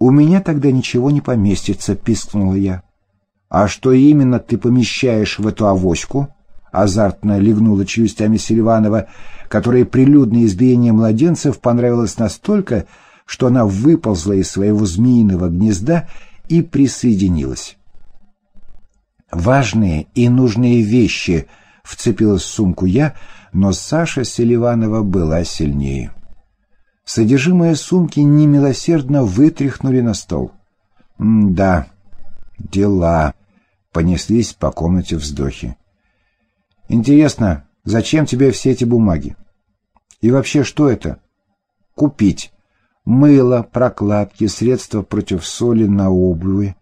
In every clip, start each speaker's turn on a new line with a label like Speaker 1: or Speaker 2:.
Speaker 1: «У меня тогда ничего не поместится», — пискнула я. «А что именно ты помещаешь в эту авоську?» — азартно легнула челюстями Селиванова, которой прилюдное избиение младенцев понравилось настолько, что она выползла из своего змеиного гнезда и присоединилась. «Важные и нужные вещи», — вцепилась в сумку я, но Саша Селиванова была сильнее. Содержимое сумки немилосердно вытряхнули на стол. «Да, дела», — понеслись по комнате вздохи. «Интересно, зачем тебе все эти бумаги? И вообще, что это?» «Купить. Мыло, прокладки, средства против соли на обуви,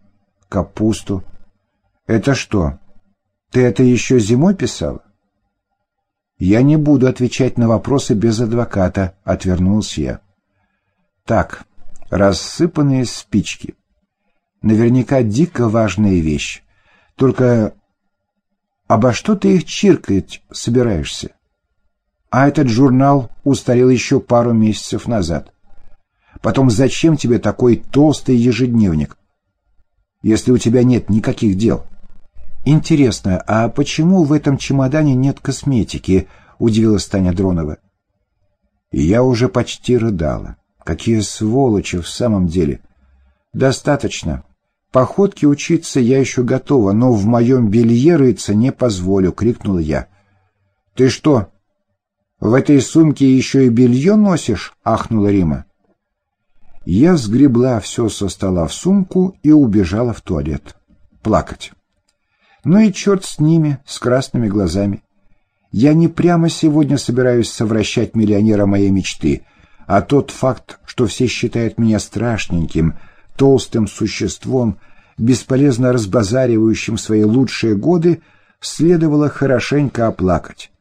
Speaker 1: капусту. Это что, ты это еще зимой писала?» «Я не буду отвечать на вопросы без адвоката», — отвернулся я. «Так, рассыпанные спички. Наверняка дико важная вещь. Только обо что ты их чиркать собираешься? А этот журнал устарел еще пару месяцев назад. Потом зачем тебе такой толстый ежедневник, если у тебя нет никаких дел?» «Интересно, а почему в этом чемодане нет косметики?» — удивилась Таня Дронова. Я уже почти рыдала. Какие сволочи в самом деле. «Достаточно. Походке учиться я еще готова, но в моем белье рыться не позволю», — крикнула я. «Ты что, в этой сумке еще и белье носишь?» — ахнула Рима. Я сгребла все со стола в сумку и убежала в туалет. Плакать. Ну и черт с ними, с красными глазами. Я не прямо сегодня собираюсь совращать миллионера моей мечты, а тот факт, что все считают меня страшненьким, толстым существом, бесполезно разбазаривающим свои лучшие годы, следовало хорошенько оплакать.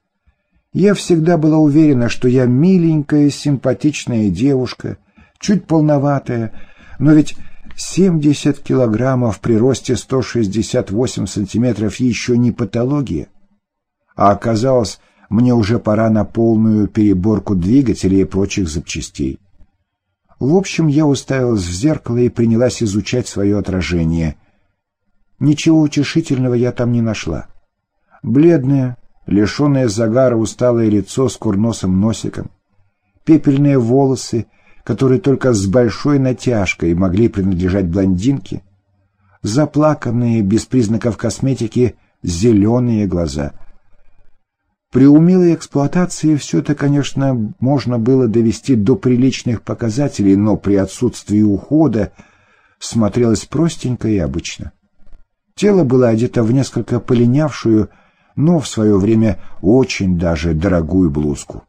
Speaker 1: Я всегда была уверена, что я миленькая, симпатичная девушка, чуть полноватая, но ведь 70 килограммов при росте 168 сантиметров еще не патология. А оказалось, мне уже пора на полную переборку двигателей и прочих запчастей. В общем, я уставилась в зеркало и принялась изучать свое отражение. Ничего утешительного я там не нашла. Бледное, лишенное загара усталое лицо с курносым носиком, пепельные волосы — которые только с большой натяжкой могли принадлежать блондинке, заплаканные, без признаков косметики, зеленые глаза. При умелой эксплуатации все это, конечно, можно было довести до приличных показателей, но при отсутствии ухода смотрелось простенько и обычно. Тело было одето в несколько полинявшую, но в свое время очень даже дорогую блузку.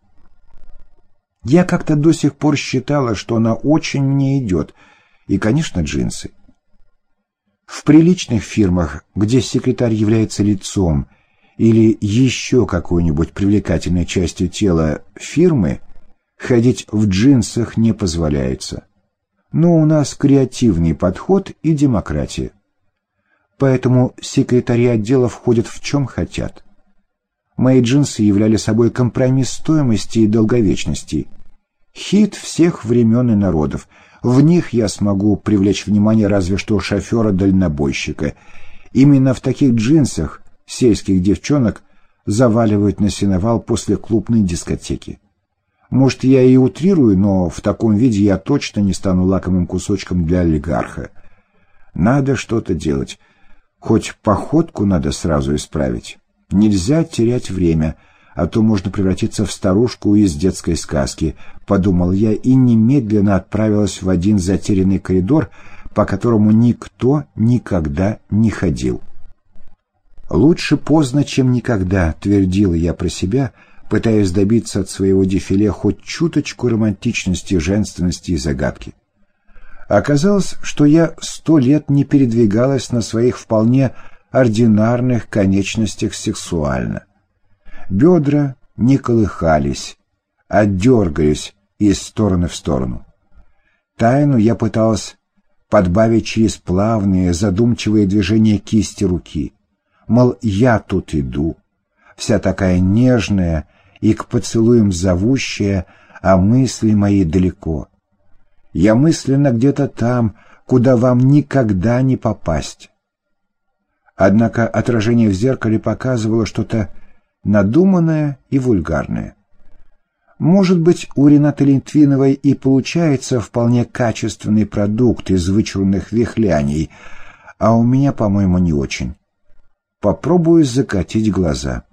Speaker 1: Я как-то до сих пор считала, что она очень мне идет, и, конечно, джинсы. В приличных фирмах, где секретарь является лицом или еще какой-нибудь привлекательной частью тела фирмы, ходить в джинсах не позволяется. Но у нас креативный подход и демократия. Поэтому секретари отделов ходят в чем хотят. Мои джинсы являли собой компромисс стоимости и долговечности. Хит всех времен и народов. В них я смогу привлечь внимание разве что шофера-дальнобойщика. Именно в таких джинсах сельских девчонок заваливают на сеновал после клубной дискотеки. Может, я и утрирую, но в таком виде я точно не стану лакомым кусочком для олигарха. Надо что-то делать. Хоть походку надо сразу исправить. Нельзя терять время, а то можно превратиться в старушку из детской сказки, подумал я и немедленно отправилась в один затерянный коридор, по которому никто никогда не ходил. «Лучше поздно, чем никогда», — твердила я про себя, пытаясь добиться от своего дефиле хоть чуточку романтичности, женственности и загадки. Оказалось, что я сто лет не передвигалась на своих вполне ординарных конечностях сексуально. Бедра не колыхались, а дергались из стороны в сторону. Тайну я пыталась подбавить через плавные, задумчивые движения кисти руки. Мол, я тут иду, вся такая нежная и к поцелуям зовущая, а мысли мои далеко. Я мысленно где-то там, куда вам никогда не попасть. Однако отражение в зеркале показывало что-то надуманное и вульгарное. Может быть, у Ренаты Литвиновой и получается вполне качественный продукт из вычурных вихляний, а у меня, по-моему, не очень. Попробую закатить глаза.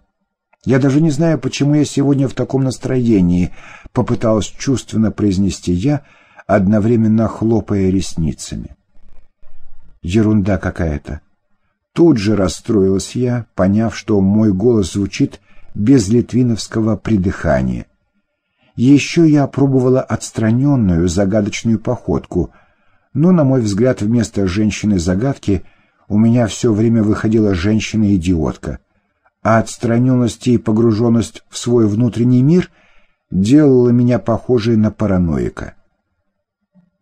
Speaker 1: Я даже не знаю, почему я сегодня в таком настроении, попыталась чувственно произнести я, одновременно хлопая ресницами. Ерунда какая-то. Тут же расстроилась я, поняв, что мой голос звучит без литвиновского придыхания. Еще я опробовала отстраненную загадочную походку, но, на мой взгляд, вместо женщины-загадки у меня все время выходила женщина-идиотка, а отстраненность и погруженность в свой внутренний мир делала меня похожей на параноика.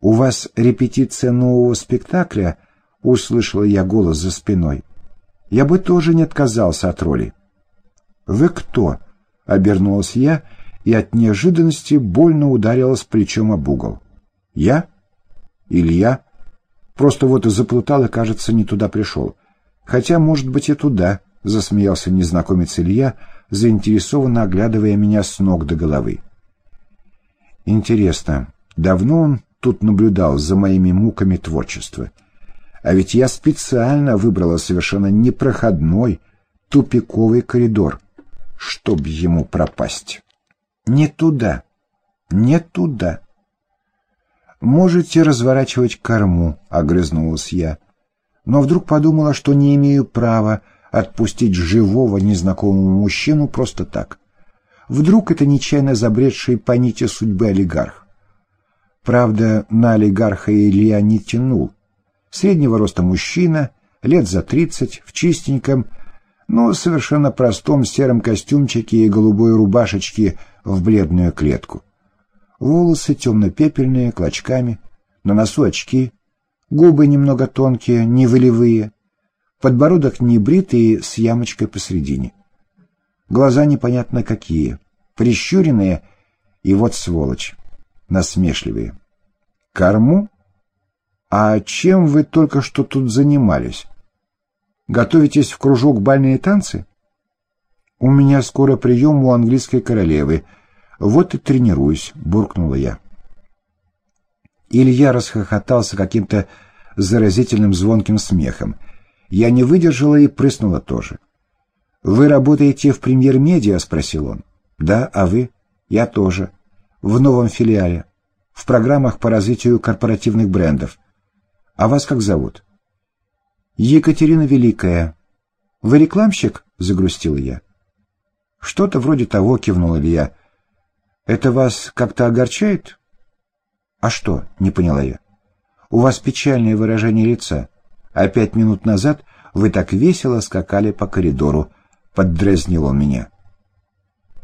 Speaker 1: «У вас репетиция нового спектакля?» — услышала я голос за спиной. «Я бы тоже не отказался от роли». «Вы кто?» — обернулась я и от неожиданности больно ударилась плечом об угол. «Я? Илья? Просто вот и заплутал и, кажется, не туда пришел. Хотя, может быть, и туда», — засмеялся незнакомец Илья, заинтересованно оглядывая меня с ног до головы. «Интересно, давно он тут наблюдал за моими муками творчества? А ведь я специально выбрала совершенно непроходной, тупиковый коридор, чтоб ему пропасть». Не туда, не туда. Можете разворачивать корму, огрызнулась я. Но вдруг подумала, что не имею права отпустить живого незнакомого мужчину просто так. Вдруг это нечаянно забредший по нити судьбы олигарх. Правда, на олигарха Илья не тянул. Среднего роста мужчина, лет за тридцать, в чистеньком, но совершенно простом сером костюмчике и голубой рубашечке в бледную клетку. Волосы темно-пепельные, клочками, на носу очки, губы немного тонкие, не волевые, подбородок не бритый с ямочкой посередине. Глаза непонятно какие, прищуренные, и вот сволочь, насмешливые. Корму? А чем вы только что тут занимались? Готовитесь в кружок бальные танцы? У меня скоро прием у английской королевы. Вот и тренируюсь, буркнула я. Илья расхохотался каким-то заразительным звонким смехом. Я не выдержала и прыснула тоже. «Вы работаете в премьер-медиа?» — спросил он. «Да, а вы?» «Я тоже. В новом филиале. В программах по развитию корпоративных брендов. А вас как зовут?» «Екатерина Великая». «Вы рекламщик?» — загрустила я. «Что-то вроде того», — кивнул Илья. «Это вас как-то огорчает?» «А что?» — не поняла я. «У вас печальное выражение лица, а пять минут назад вы так весело скакали по коридору», — поддразнил он меня.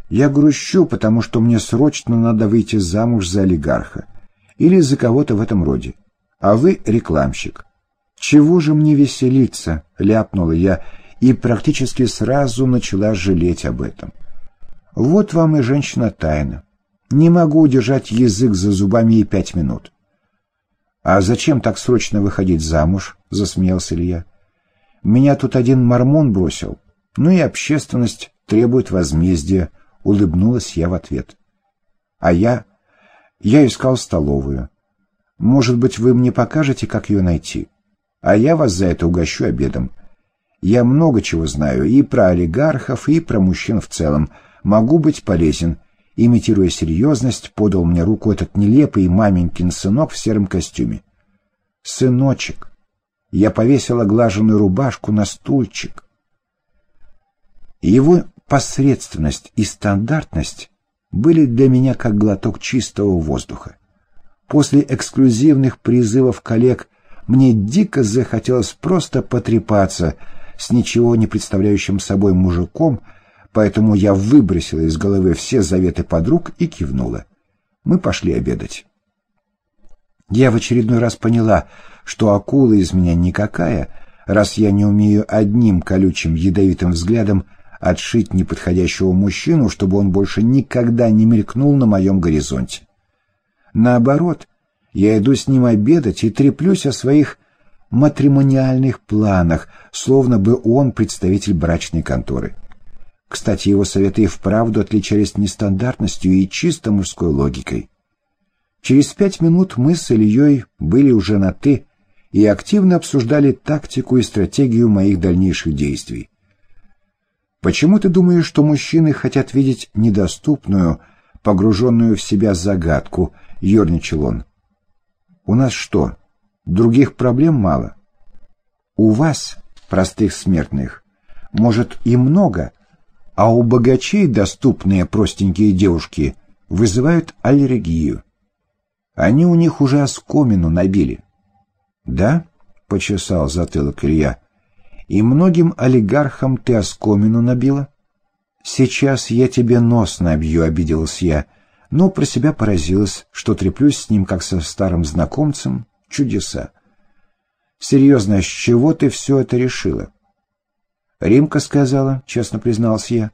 Speaker 1: «Я грущу, потому что мне срочно надо выйти замуж за олигарха или за кого-то в этом роде, а вы рекламщик». «Чего же мне веселиться?» — ляпнула я и практически сразу начала жалеть об этом. «Вот вам и женщина тайна. Не могу удержать язык за зубами и пять минут». «А зачем так срочно выходить замуж?» — засмеялся Илья. «Меня тут один мормон бросил. Ну и общественность требует возмездия», — улыбнулась я в ответ. «А я? Я искал столовую. Может быть, вы мне покажете, как ее найти?» а я вас за это угощу обедом. Я много чего знаю и про олигархов, и про мужчин в целом. Могу быть полезен. Имитируя серьезность, подал мне руку этот нелепый маменькин сынок в сером костюме. «Сыночек!» Я повесила глаженную рубашку на стульчик. Его посредственность и стандартность были для меня как глоток чистого воздуха. После эксклюзивных призывов коллег мне дико захотелось просто потрепаться с ничего не представляющим собой мужиком, поэтому я выбросила из головы все заветы подруг и кивнула. Мы пошли обедать. Я в очередной раз поняла, что акула из меня никакая, раз я не умею одним колючим ядовитым взглядом отшить неподходящего мужчину, чтобы он больше никогда не мелькнул на моем горизонте. Наоборот, Я иду с ним обедать и треплюсь о своих матримониальных планах, словно бы он представитель брачной конторы. Кстати, его советы и вправду отличались нестандартностью и чисто мужской логикой. Через пять минут мы с Ильей были уже на «ты» и активно обсуждали тактику и стратегию моих дальнейших действий. Почему ты думаешь, что мужчины хотят видеть недоступную, погруженную в себя загадку, — ерничал он. У нас что, других проблем мало? У вас, простых смертных, может и много, а у богачей доступные простенькие девушки вызывают аллергию. Они у них уже оскомину набили. «Да?» — почесал затылок Илья. «И многим олигархам ты оскомину набила?» «Сейчас я тебе нос набью», — обиделась я, но про себя поразилась, что треплюсь с ним, как со старым знакомцем. Чудеса. «Серьезно, с чего ты все это решила?» «Римка сказала», — честно признался я.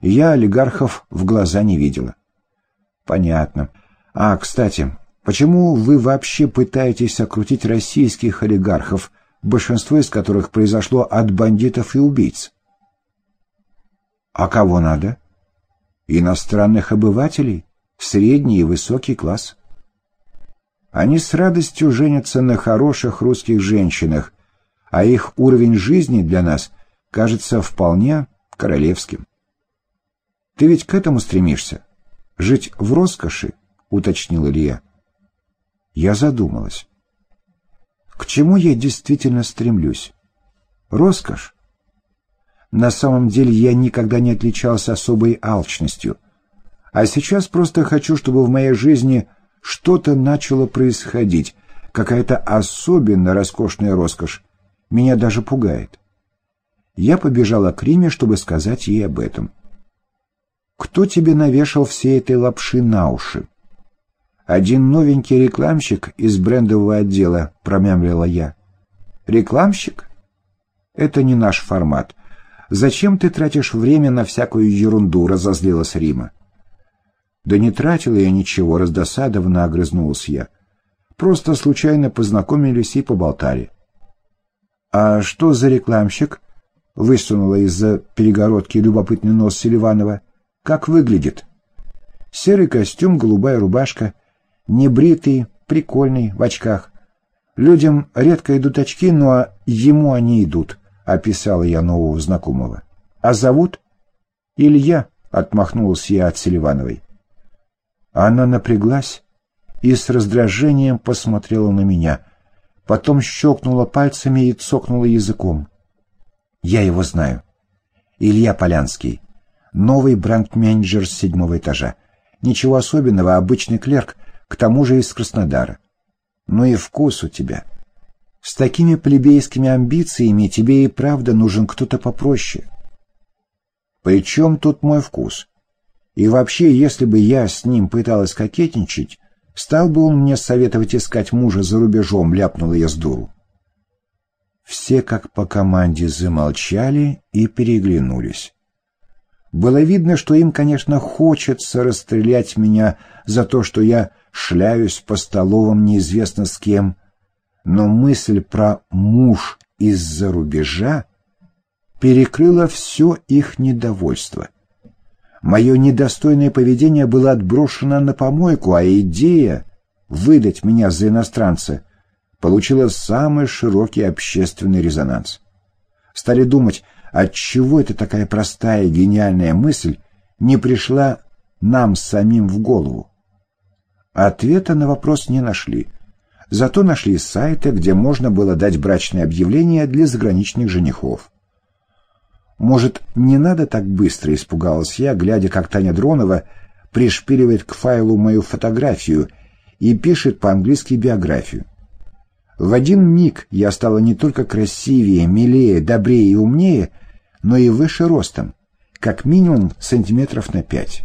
Speaker 1: «Я олигархов в глаза не видела». «Понятно. А, кстати, Почему вы вообще пытаетесь окрутить российских олигархов, большинство из которых произошло от бандитов и убийц? А кого надо? Иностранных обывателей, средний и высокий класс. Они с радостью женятся на хороших русских женщинах, а их уровень жизни для нас кажется вполне королевским. Ты ведь к этому стремишься? Жить в роскоши, уточнил Илья. Я задумалась. К чему я действительно стремлюсь? Роскошь? На самом деле я никогда не отличался особой алчностью. А сейчас просто хочу, чтобы в моей жизни что-то начало происходить, какая-то особенно роскошная роскошь. Меня даже пугает. Я побежала к Риме, чтобы сказать ей об этом. «Кто тебе навешал все этой лапши на уши?» «Один новенький рекламщик из брендового отдела», — промямлила я. «Рекламщик? Это не наш формат. Зачем ты тратишь время на всякую ерунду?» — разозлилась Рима. «Да не тратила я ничего», — раздосадованно огрызнулась я. «Просто случайно познакомились и поболтали». «А что за рекламщик?» — высунула из-за перегородки любопытный нос Селиванова. «Как выглядит?» «Серый костюм, голубая рубашка, небритый, прикольный, в очках. Людям редко идут очки, но ему они идут, — описала я нового знакомого. А зовут? Илья, — отмахнулся я от Селивановой. Она напряглась и с раздражением посмотрела на меня, потом щелкнула пальцами и цокнула языком. Я его знаю. Илья Полянский, новый бренд-менеджер с седьмого этажа. Ничего особенного, обычный клерк, к тому же из Краснодара. Ну и вкус у тебя. С такими плебейскими амбициями тебе и правда нужен кто-то попроще. При чем тут мой вкус? И вообще, если бы я с ним пыталась кокетничать, стал бы он мне советовать искать мужа за рубежом, ляпнула я с дуру. Все как по команде замолчали и переглянулись. Было видно, что им, конечно, хочется расстрелять меня за то, что я шляюсь по столовым неизвестно с кем, но мысль про муж из-за рубежа перекрыла все их недовольство. Мое недостойное поведение было отброшено на помойку, а идея выдать меня за иностранца получила самый широкий общественный резонанс. Стали думать, отчего эта такая простая гениальная мысль не пришла нам самим в голову. Ответа на вопрос не нашли. Зато нашли сайты, где можно было дать брачное объявление для заграничных женихов. Может, не надо так быстро, испугалась я, глядя, как Таня Дронова пришпиливает к файлу мою фотографию и пишет по-английски биографию. В один миг я стала не только красивее, милее, добрее и умнее, но и выше ростом, как минимум сантиметров на пять.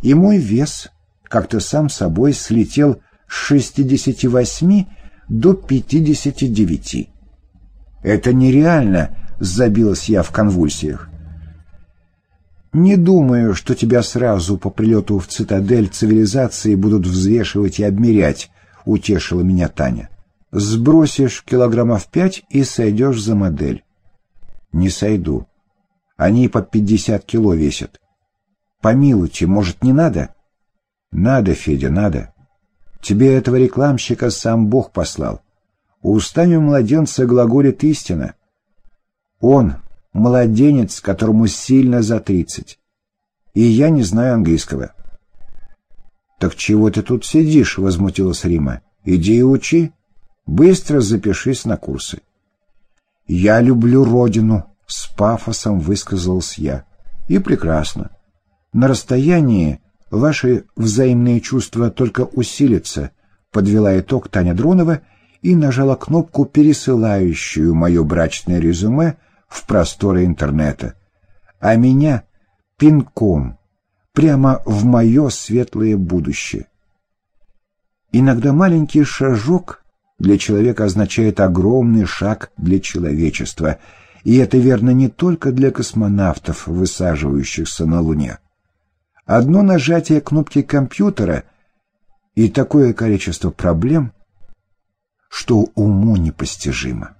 Speaker 1: И мой вес как-то сам собой слетел с 68 до 59. «Это нереально!» — забилась я в конвульсиях. «Не думаю, что тебя сразу по прилету в цитадель цивилизации будут взвешивать и обмерять», — утешила меня Таня. «Сбросишь килограммов пять и сойдешь за модель». «Не сойду. Они по пятьдесят кило весят». «Помилуйте, может, не надо?» «Надо, Федя, надо. Тебе этого рекламщика сам Бог послал. Устами младенца глаголит истина. Он — младенец, которому сильно за тридцать. И я не знаю английского». «Так чего ты тут сидишь?» — возмутилась Рима. «Иди и учи. Быстро запишись на курсы». «Я люблю родину», — с пафосом высказался я. «И прекрасно. На расстоянии ваши взаимные чувства только усилятся», — подвела итог Таня Дронова и нажала кнопку, пересылающую мое брачное резюме в просторы интернета. А меня пинком прямо в мое светлое будущее. Иногда маленький шажок для человека означает огромный шаг для человечества, и это верно не только для космонавтов, высаживающихся на Луне. Одно нажатие кнопки компьютера и такое количество проблем, что уму непостижимо.